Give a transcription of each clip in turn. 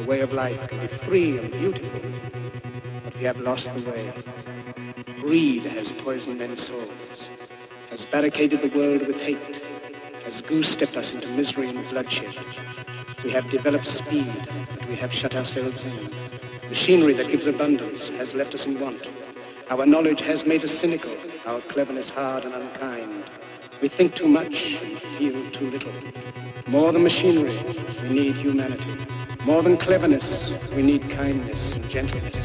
The way of life can be free and beautiful. But we have lost the way. Greed has poisoned men's souls, has barricaded the world with hate, has goose-stepped us into misery and bloodshed. We have developed speed, but we have shut ourselves in. Machinery that gives abundance has left us in want. Our knowledge has made us cynical, our cleverness hard and unkind. We think too much and feel too little. More than machinery, we need humanity. More than cleverness, we need kindness and gentleness.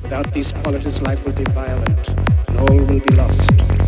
Without these qualities, life will be violent and all will be lost.